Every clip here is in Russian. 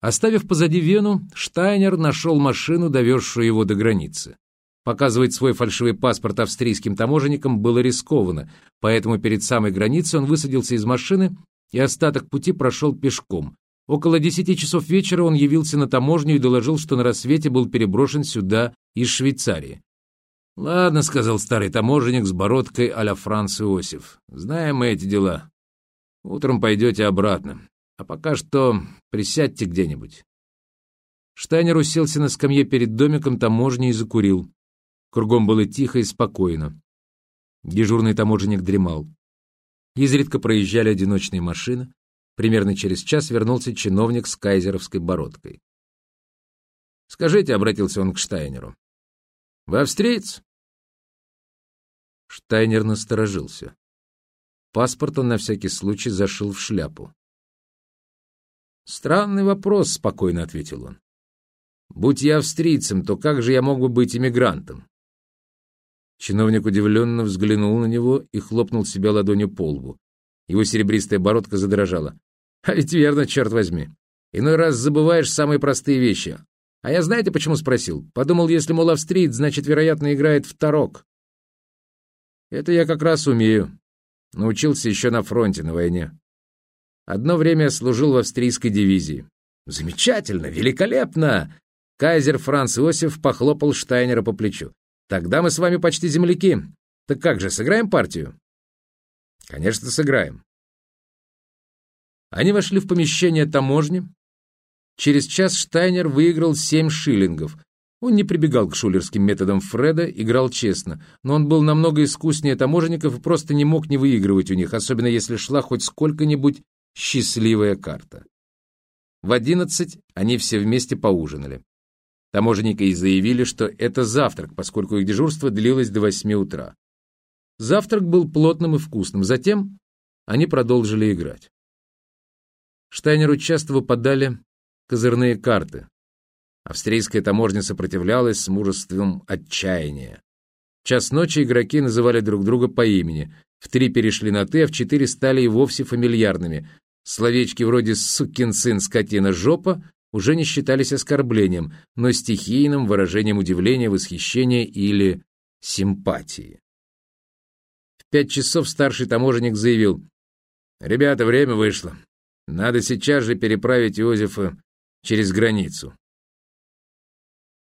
Оставив позади Вену, Штайнер нашел машину, довезшую его до границы. Показывать свой фальшивый паспорт австрийским таможенникам было рискованно, поэтому перед самой границей он высадился из машины и остаток пути прошел пешком. Около десяти часов вечера он явился на таможню и доложил, что на рассвете был переброшен сюда из Швейцарии. «Ладно», — сказал старый таможенник с бородкой а-ля Франц Иосиф, — «знаем мы эти дела. Утром пойдете обратно. А пока что присядьте где-нибудь. Штайнер уселся на скамье перед домиком таможни и закурил. Кругом было тихо и спокойно. Дежурный таможенник дремал. Изредка проезжали одиночные машины. Примерно через час вернулся чиновник с кайзеровской бородкой. «Скажите», — обратился он к Штайнеру, — «вы австриец?» Штайнер насторожился. Паспорт он на всякий случай зашил в шляпу. «Странный вопрос», — спокойно ответил он. «Будь я австрийцем, то как же я мог бы быть иммигрантом?» Чиновник удивленно взглянул на него и хлопнул себя ладонью по лбу. Его серебристая бородка задрожала. «А ведь верно, черт возьми. Иной раз забываешь самые простые вещи. А я знаете, почему спросил? Подумал, если, мол, австриец, значит, вероятно, играет в тарок. Это я как раз умею. Научился еще на фронте, на войне. Одно время служил в австрийской дивизии. Замечательно, великолепно! Кайзер Франц Иосиф похлопал Штайнера по плечу. Тогда мы с вами почти земляки. Так как же, сыграем партию? Конечно, сыграем. Они вошли в помещение таможни. Через час Штайнер выиграл семь шиллингов. Он не прибегал к шулерским методам Фреда, играл честно, но он был намного искуснее таможенников и просто не мог не выигрывать у них, особенно если шла хоть сколько-нибудь Счастливая карта. В одиннадцать они все вместе поужинали. Таможенники и заявили, что это завтрак, поскольку их дежурство длилось до восьми утра. Завтрак был плотным и вкусным. Затем они продолжили играть. Штайнеру часто выпадали козырные карты. Австрийская таможня сопротивлялась с мужеством отчаяния. час ночи игроки называли друг друга по имени. В три перешли на «ты», а в четыре стали и вовсе фамильярными. Словечки вроде «сукин сын, скотина, жопа» уже не считались оскорблением, но стихийным выражением удивления, восхищения или симпатии. В пять часов старший таможенник заявил, «Ребята, время вышло. Надо сейчас же переправить Иозефа через границу».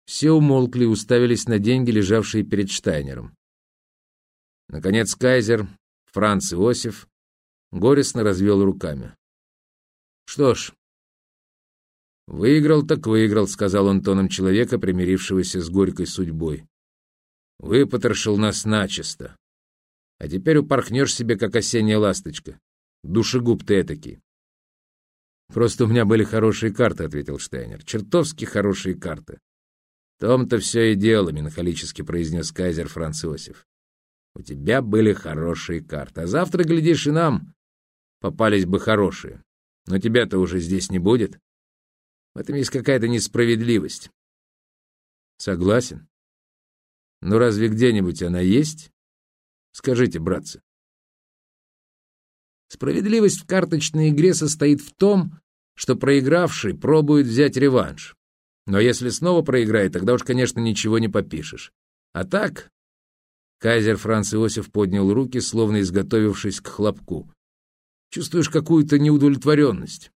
Все умолкли и уставились на деньги, лежавшие перед Штайнером. Наконец кайзер, Франц Иосиф, горестно развел руками. «Что ж, выиграл так выиграл», — сказал он тоном человека, примирившегося с горькой судьбой. «Выпотрошил нас начисто. А теперь упорхнешь себе, как осенняя ласточка. Душегуб ты этакий». «Просто у меня были хорошие карты», — ответил Штайнер. «Чертовски хорошие карты». «В том-то все и дело», — меланхолически произнес кайзер Франц Иосиф. У тебя были хорошие карты. А завтра, глядишь, и нам попались бы хорошие. Но тебя-то уже здесь не будет. В этом есть какая-то несправедливость. Согласен. Но разве где-нибудь она есть? Скажите, братцы. Справедливость в карточной игре состоит в том, что проигравший пробует взять реванш. Но если снова проиграет, тогда уж, конечно, ничего не попишешь. А так, Кайзер Франц Иосиф поднял руки, словно изготовившись к хлопку. «Чувствуешь какую-то неудовлетворенность?»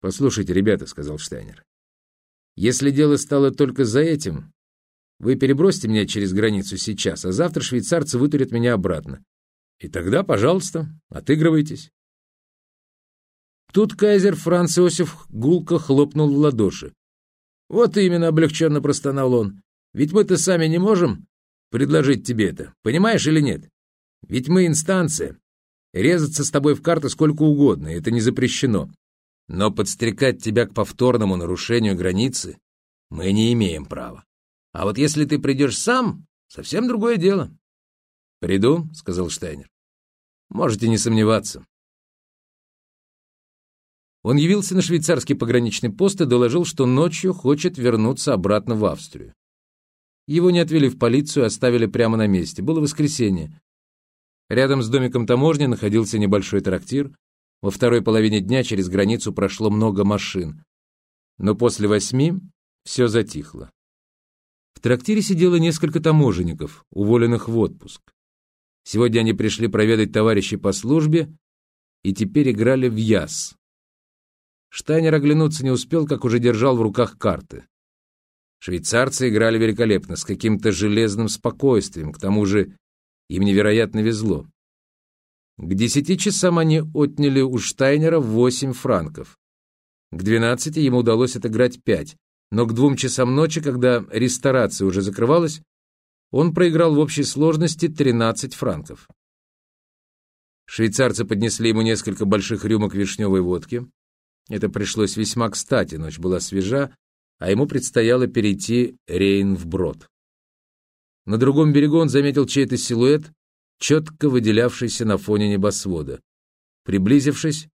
«Послушайте, ребята», — сказал Штайнер, — «если дело стало только за этим, вы перебросьте меня через границу сейчас, а завтра швейцарцы вытурят меня обратно. И тогда, пожалуйста, отыгрывайтесь». Тут кайзер Франц Иосиф гулко хлопнул в ладоши. «Вот именно», — облегченно простонал он, — «ведь мы-то сами не можем предложить тебе это. Понимаешь или нет? Ведь мы инстанция. Резаться с тобой в карты сколько угодно, это не запрещено. Но подстрекать тебя к повторному нарушению границы мы не имеем права. А вот если ты придешь сам, совсем другое дело. «Приду», — сказал Штайнер. «Можете не сомневаться». Он явился на швейцарский пограничный пост и доложил, что ночью хочет вернуться обратно в Австрию. Его не отвели в полицию, оставили прямо на месте. Было воскресенье. Рядом с домиком таможни находился небольшой трактир. Во второй половине дня через границу прошло много машин. Но после восьми все затихло. В трактире сидело несколько таможенников, уволенных в отпуск. Сегодня они пришли проведать товарищей по службе и теперь играли в яс. Штайнер оглянуться не успел, как уже держал в руках карты. Швейцарцы играли великолепно, с каким-то железным спокойствием, к тому же им невероятно везло. К десяти часам они отняли у Штайнера восемь франков. К двенадцати ему удалось отыграть пять, но к двум часам ночи, когда ресторация уже закрывалась, он проиграл в общей сложности тринадцать франков. Швейцарцы поднесли ему несколько больших рюмок вишневой водки. Это пришлось весьма кстати, ночь была свежа, а ему предстояло перейти Рейн вброд. На другом берегу он заметил чей-то силуэт, четко выделявшийся на фоне небосвода. Приблизившись,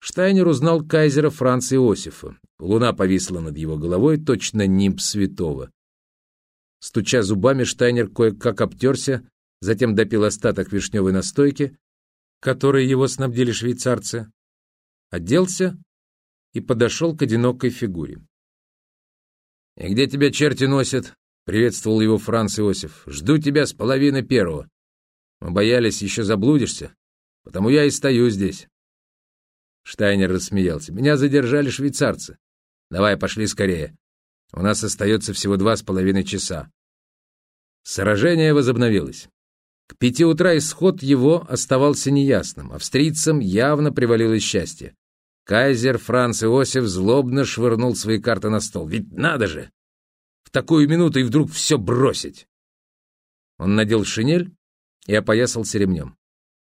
Штайнер узнал кайзера Франца Иосифа. Луна повисла над его головой, точно нимб святого. Стуча зубами, Штайнер кое-как обтерся, затем допил остаток вишневой настойки, которой его снабдили швейцарцы, оделся и подошел к одинокой фигуре. «И где тебя черти носят?» — приветствовал его Франц Иосиф. «Жду тебя с половины первого. Мы боялись, еще заблудишься, потому я и стою здесь». Штайнер рассмеялся. «Меня задержали швейцарцы. Давай, пошли скорее. У нас остается всего два с половиной часа». Сражение возобновилось. К пяти утра исход его оставался неясным. Австрийцам явно привалило счастье. Кайзер Франц Иосиф злобно швырнул свои карты на стол. «Ведь надо же! В такую минуту и вдруг все бросить!» Он надел шинель и опоясался ремнем.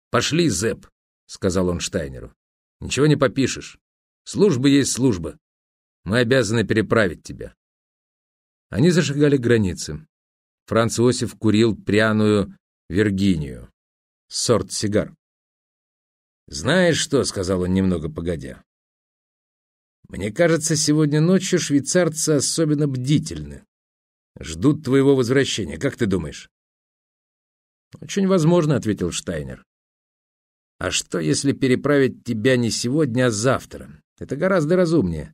«Пошли, Зэп!» — сказал он Штайнеру. «Ничего не попишешь. Служба есть служба. Мы обязаны переправить тебя». Они зашагали к границе. Франц Иосиф курил пряную Виргинию. Сорт сигар. «Знаешь что?» — сказал он немного погодя. «Мне кажется, сегодня ночью швейцарцы особенно бдительны. Ждут твоего возвращения. Как ты думаешь?» «Очень возможно», — ответил Штайнер. «А что, если переправить тебя не сегодня, а завтра? Это гораздо разумнее.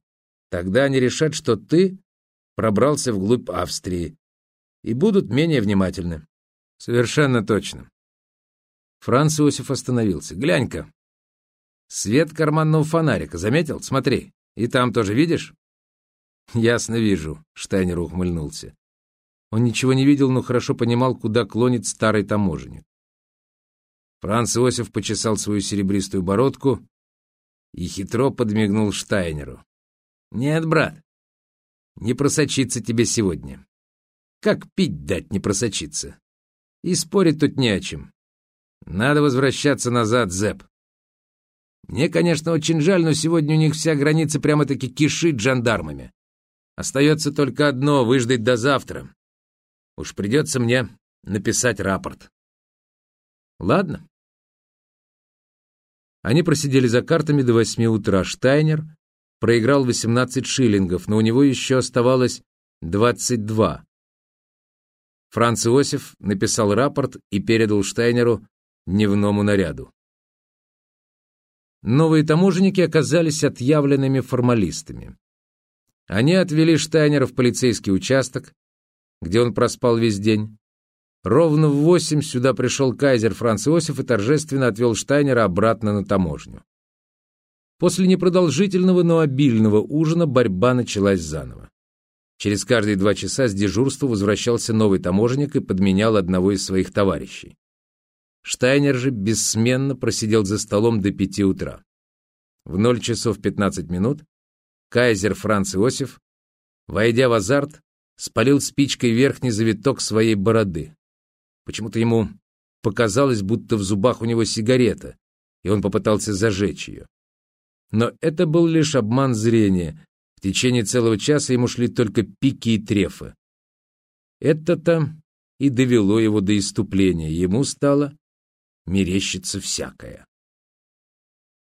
Тогда они решат, что ты пробрался вглубь Австрии и будут менее внимательны». «Совершенно точно». Франц Иосиф остановился. «Глянь-ка. Свет карманного фонарика. Заметил? Смотри. И там тоже видишь?» «Ясно вижу», — Штайнер ухмыльнулся. Он ничего не видел, но хорошо понимал, куда клонит старый таможенник. Франц Иосиф почесал свою серебристую бородку и хитро подмигнул Штайнеру. «Нет, брат, не просочиться тебе сегодня. Как пить дать не просочиться? И спорить тут не о чем. Надо возвращаться назад, Зэп. Мне, конечно, очень жаль, но сегодня у них вся граница прямо-таки кишит жандармами. Остается только одно — выждать до завтра. Уж придется мне написать рапорт. Ладно. Они просидели за картами до восьми утра. Штайнер проиграл 18 шиллингов, но у него еще оставалось 22. Франц Иосиф написал рапорт и передал Штайнеру дневному наряду. Новые таможенники оказались отъявленными формалистами. Они отвели Штайнера в полицейский участок, где он проспал весь день. Ровно в восемь сюда пришел кайзер Франц Иосиф и торжественно отвел Штайнера обратно на таможню. После непродолжительного, но обильного ужина борьба началась заново. Через каждые два часа с дежурства возвращался новый таможенник и подменял одного из своих товарищей. Штайнер же бессменно просидел за столом до пяти утра. В ноль часов пятнадцать минут кайзер Франц Иосиф, войдя в азарт, спалил спичкой верхний завиток своей бороды. Почему-то ему показалось, будто в зубах у него сигарета, и он попытался зажечь ее. Но это был лишь обман зрения. В течение целого часа ему шли только пики и трефы. Это-то и довело его до иступления. Ему стало мерещиться всякое.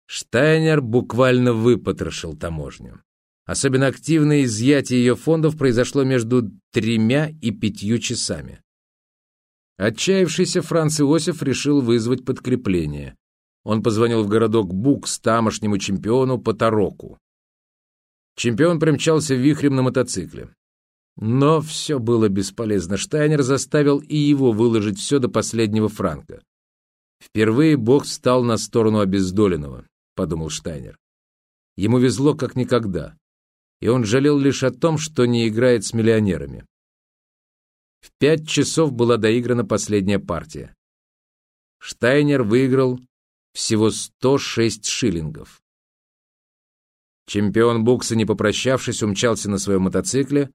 Штайнер буквально выпотрошил таможню. Особенно активное изъятие ее фондов произошло между тремя и пятью часами. Отчаявшийся Франц Иосиф решил вызвать подкрепление. Он позвонил в городок Букс тамошнему чемпиону Потароку. Чемпион примчался вихрем на мотоцикле. Но все было бесполезно. Штайнер заставил и его выложить все до последнего франка. «Впервые Бог встал на сторону обездоленного», — подумал Штайнер. Ему везло как никогда, и он жалел лишь о том, что не играет с миллионерами. В пять часов была доиграна последняя партия. Штайнер выиграл всего 106 шиллингов. Чемпион букса, не попрощавшись, умчался на своем мотоцикле,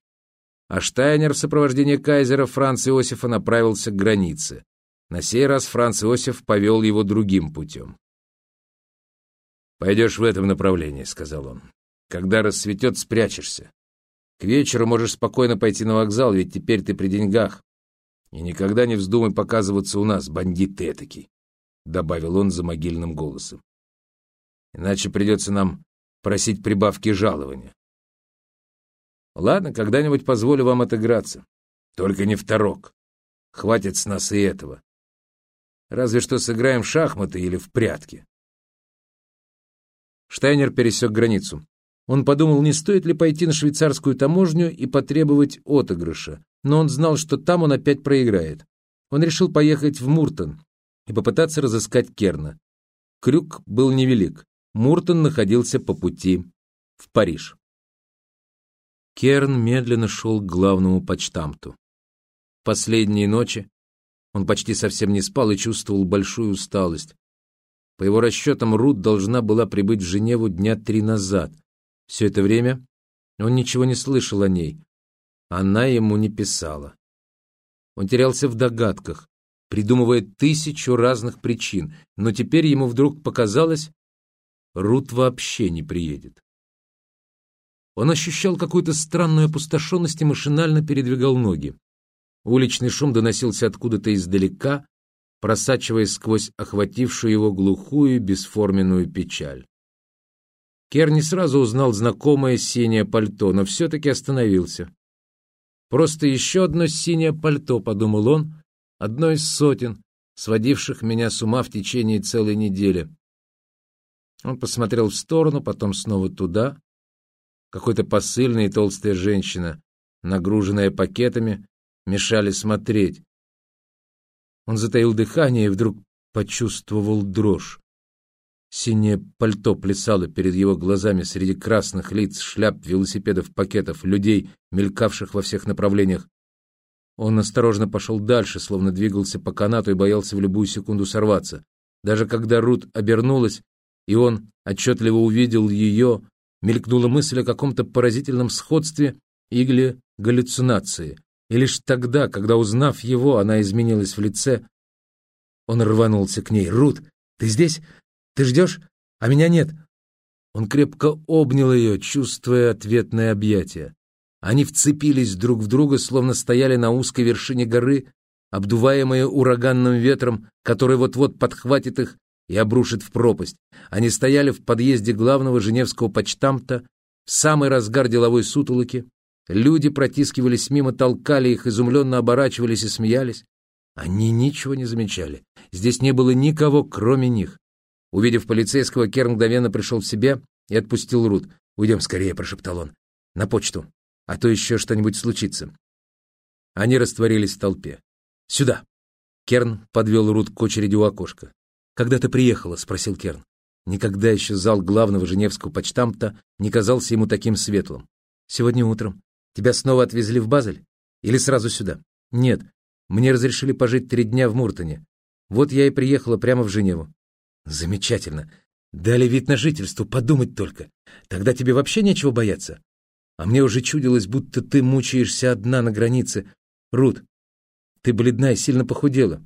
а Штайнер в сопровождении кайзера Франца Иосифа направился к границе. На сей раз Франц Иосиф повел его другим путем. «Пойдешь в этом направлении», — сказал он. «Когда рассветет, спрячешься. К вечеру можешь спокойно пойти на вокзал, ведь теперь ты при деньгах. И никогда не вздумай показываться у нас, бандит ты этакий», — добавил он за могильным голосом. «Иначе придется нам просить прибавки жалования. Ладно, когда-нибудь позволю вам отыграться. Только не второк. Хватит с нас и этого. Разве что сыграем в шахматы или в прятки. Штайнер пересек границу. Он подумал, не стоит ли пойти на швейцарскую таможню и потребовать отыгрыша, но он знал, что там он опять проиграет. Он решил поехать в Муртон и попытаться разыскать Керна. Крюк был невелик. Муртон находился по пути в Париж. Керн медленно шел к главному почтамту. Последние ночи он почти совсем не спал и чувствовал большую усталость. По его расчетам, Рут должна была прибыть в Женеву дня три назад. Все это время он ничего не слышал о ней. Она ему не писала. Он терялся в догадках, придумывая тысячу разных причин, но теперь ему вдруг показалось, Рут вообще не приедет. Он ощущал какую-то странную опустошенность и машинально передвигал ноги. Уличный шум доносился откуда-то издалека, просачиваясь сквозь охватившую его глухую бесформенную печаль. Кер не сразу узнал знакомое синее пальто, но все-таки остановился. «Просто еще одно синее пальто», — подумал он, — «одно из сотен, сводивших меня с ума в течение целой недели». Он посмотрел в сторону, потом снова туда. Какой-то посыльный и толстая женщина, нагруженная пакетами, мешали смотреть. Он затаил дыхание и вдруг почувствовал дрожь. Синее пальто плясало перед его глазами среди красных лиц, шляп, велосипедов, пакетов, людей, мелькавших во всех направлениях. Он осторожно пошел дальше, словно двигался по канату и боялся в любую секунду сорваться. Даже когда Рут обернулась, и он отчетливо увидел ее, мелькнула мысль о каком-то поразительном сходстве или галлюцинации. И лишь тогда, когда, узнав его, она изменилась в лице, он рванулся к ней. «Рут, ты здесь? Ты ждешь? А меня нет!» Он крепко обнял ее, чувствуя ответное объятие. Они вцепились друг в друга, словно стояли на узкой вершине горы, обдуваемые ураганным ветром, который вот-вот подхватит их и обрушит в пропасть. Они стояли в подъезде главного женевского почтамта в самый разгар деловой сутолоки. Люди протискивались мимо, толкали их, изумленно оборачивались и смеялись. Они ничего не замечали. Здесь не было никого, кроме них. Увидев полицейского, Кер мгновенно пришел в себя и отпустил Рут. «Уйдем скорее», — прошептал он. «На почту, а то еще что-нибудь случится». Они растворились в толпе. «Сюда!» Керн подвел Рут к очереди у окошка. «Когда ты приехала?» — спросил Керн. Никогда еще зал главного женевского почтамта не казался ему таким светлым. «Сегодня утром. Тебя снова отвезли в Базель? Или сразу сюда?» «Нет. Мне разрешили пожить три дня в Муртоне. Вот я и приехала прямо в Женеву». «Замечательно. Дали вид на жительство, подумать только. Тогда тебе вообще нечего бояться. А мне уже чудилось, будто ты мучаешься одна на границе. Рут, ты бледна и сильно похудела.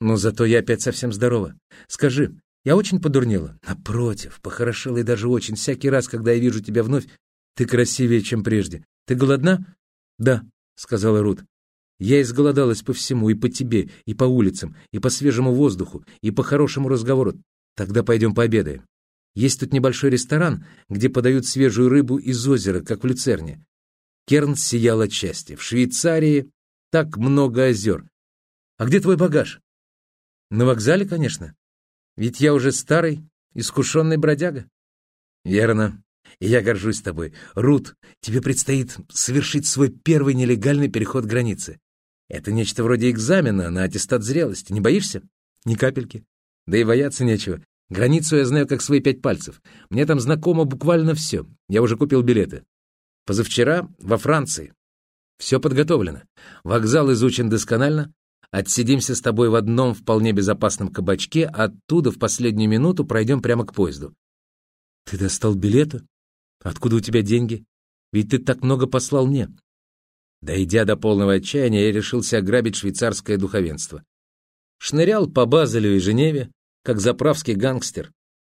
Но зато я опять совсем здорова. Скажи, я очень подурнела? Напротив, похорошела и даже очень. Всякий раз, когда я вижу тебя вновь, ты красивее, чем прежде. Ты голодна? Да, сказала Рут. Я изголодалась по всему, и по тебе, и по улицам, и по свежему воздуху, и по хорошему разговору. Тогда пойдем пообедаем. Есть тут небольшой ресторан, где подают свежую рыбу из озера, как в Люцерне. Керн сиял от счастья. В Швейцарии так много озер. А где твой багаж? На вокзале, конечно. Ведь я уже старый, искушенный бродяга. Верно. И я горжусь тобой. Рут, тебе предстоит совершить свой первый нелегальный переход границы. Это нечто вроде экзамена на аттестат зрелости. Не боишься? Ни капельки. Да и бояться нечего. Границу я знаю как свои пять пальцев. Мне там знакомо буквально все. Я уже купил билеты. Позавчера во Франции. Все подготовлено. Вокзал изучен досконально. Отсидимся с тобой в одном вполне безопасном кабачке, оттуда в последнюю минуту пройдем прямо к поезду. Ты достал билеты? Откуда у тебя деньги? Ведь ты так много послал мне. Дойдя до полного отчаяния, я решился ограбить швейцарское духовенство. Шнырял по Базелю и Женеве, как заправский гангстер.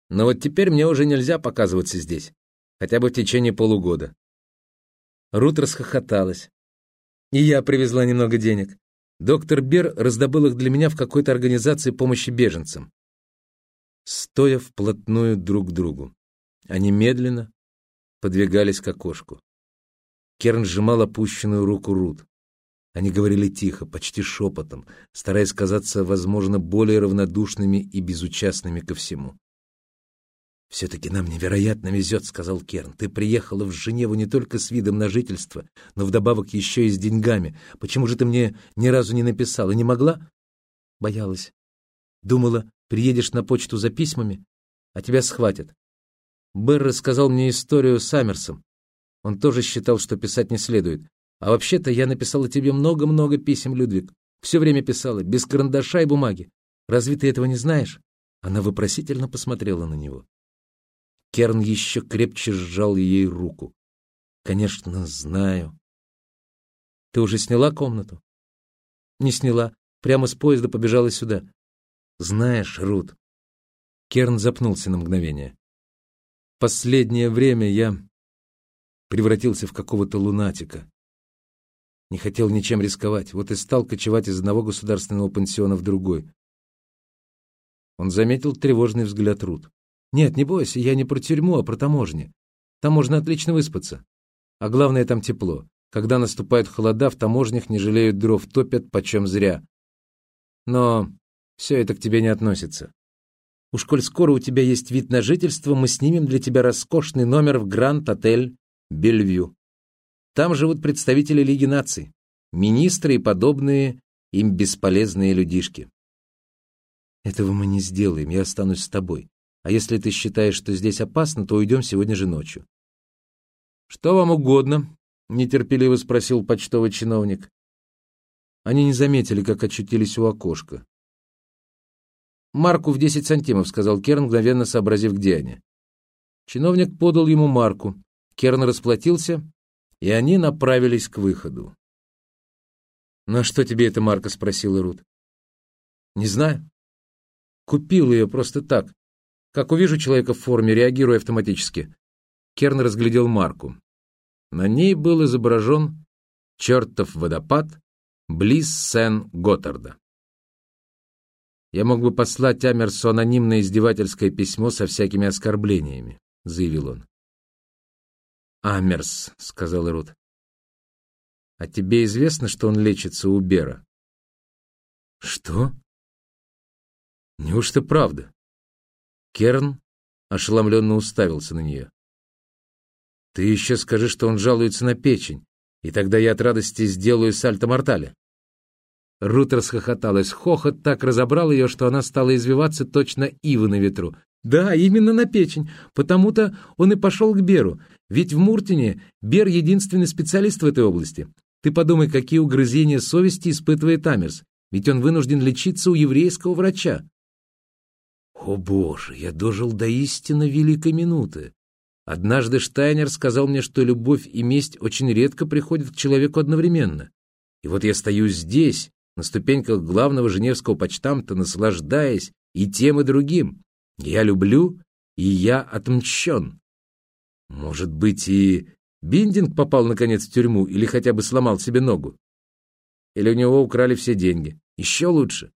Но вот теперь мне уже нельзя показываться здесь, хотя бы в течение полугода. Рут расхохоталась. И я привезла немного денег. Доктор Бер раздобыл их для меня в какой-то организации помощи беженцам. Стоя вплотную друг к другу, они медленно подвигались к окошку. Керн сжимал опущенную руку Рут. Они говорили тихо, почти шепотом, стараясь казаться, возможно, более равнодушными и безучастными ко всему. «Все-таки нам невероятно везет», — сказал Керн. «Ты приехала в Женеву не только с видом на жительство, но вдобавок еще и с деньгами. Почему же ты мне ни разу не написала? Не могла?» «Боялась. Думала, приедешь на почту за письмами, а тебя схватят. Бэр рассказал мне историю с Амерсом. Он тоже считал, что писать не следует. А вообще-то я написала тебе много-много писем, Людвиг. Все время писала, без карандаша и бумаги. Разве ты этого не знаешь?» Она вопросительно посмотрела на него. Керн еще крепче сжал ей руку. «Конечно, знаю». «Ты уже сняла комнату?» «Не сняла. Прямо с поезда побежала сюда». «Знаешь, Рут...» Керн запнулся на мгновение. «Последнее время я превратился в какого-то лунатика. Не хотел ничем рисковать, вот и стал кочевать из одного государственного пансиона в другой». Он заметил тревожный взгляд Рут. Нет, не бойся, я не про тюрьму, а про таможни. Там можно отлично выспаться. А главное, там тепло. Когда наступают холода, в таможнях не жалеют дров, топят почем зря. Но все это к тебе не относится. Уж коль скоро у тебя есть вид на жительство, мы снимем для тебя роскошный номер в Гранд-отель Бельвью. Там живут представители Лиги наций, министры и подобные им бесполезные людишки. Этого мы не сделаем, я останусь с тобой. А если ты считаешь, что здесь опасно, то уйдем сегодня же ночью. «Что вам угодно?» — нетерпеливо спросил почтовый чиновник. Они не заметили, как очутились у окошка. «Марку в десять сантимов», — сказал Керн, мгновенно сообразив, где они. Чиновник подал ему марку. Керн расплатился, и они направились к выходу. «На что тебе эта марка?» — спросила Рут. «Не знаю. Купил ее просто так. Как увижу человека в форме, реагирую автоматически. Керн разглядел марку. На ней был изображен чертов водопад близ Сен-Готтарда. «Я мог бы послать Амерсу анонимное издевательское письмо со всякими оскорблениями», — заявил он. «Амерс», — сказал Рут. «А тебе известно, что он лечится у Бера?» «Что?» «Неужто правда?» Керн ошеломленно уставился на нее. «Ты еще скажи, что он жалуется на печень, и тогда я от радости сделаю сальто-мортале». Рут расхохоталась. Хохот так разобрал ее, что она стала извиваться точно ивы на ветру. «Да, именно на печень. Потому-то он и пошел к Беру. Ведь в Муртине Бер единственный специалист в этой области. Ты подумай, какие угрызения совести испытывает Амерс. Ведь он вынужден лечиться у еврейского врача. О боже, я дожил до истинно великой минуты. Однажды Штайнер сказал мне, что любовь и месть очень редко приходят к человеку одновременно. И вот я стою здесь, на ступеньках главного женевского почтамта, наслаждаясь и тем, и другим. Я люблю, и я отмщен. Может быть, и Биндинг попал, наконец, в тюрьму или хотя бы сломал себе ногу? Или у него украли все деньги? Еще лучше.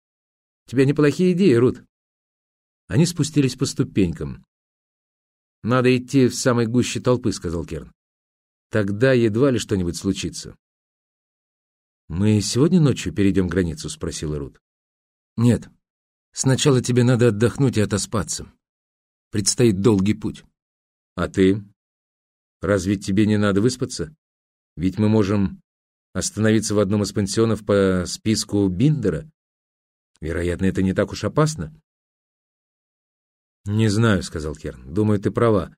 У тебя неплохие идеи, Рут. Они спустились по ступенькам. «Надо идти в самой гуще толпы», — сказал Керн. «Тогда едва ли что-нибудь случится». «Мы сегодня ночью перейдем границу?» — спросила Рут. «Нет. Сначала тебе надо отдохнуть и отоспаться. Предстоит долгий путь. А ты? Разве тебе не надо выспаться? Ведь мы можем остановиться в одном из пансионов по списку Биндера. Вероятно, это не так уж опасно. «Не знаю», — сказал Керн. «Думаю, ты права.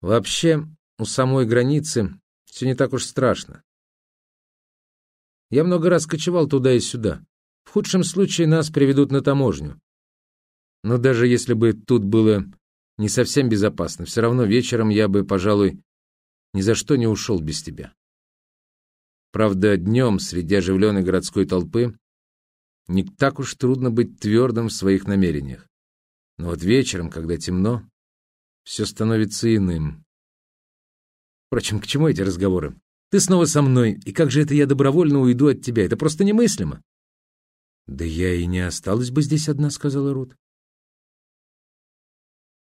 Вообще, у самой границы все не так уж страшно. Я много раз кочевал туда и сюда. В худшем случае нас приведут на таможню. Но даже если бы тут было не совсем безопасно, все равно вечером я бы, пожалуй, ни за что не ушел без тебя. Правда, днем среди оживленной городской толпы не так уж трудно быть твердым в своих намерениях. Но вот вечером, когда темно, все становится иным. Впрочем, к чему эти разговоры? Ты снова со мной, и как же это я добровольно уйду от тебя? Это просто немыслимо. — Да я и не осталась бы здесь одна, — сказала Рут.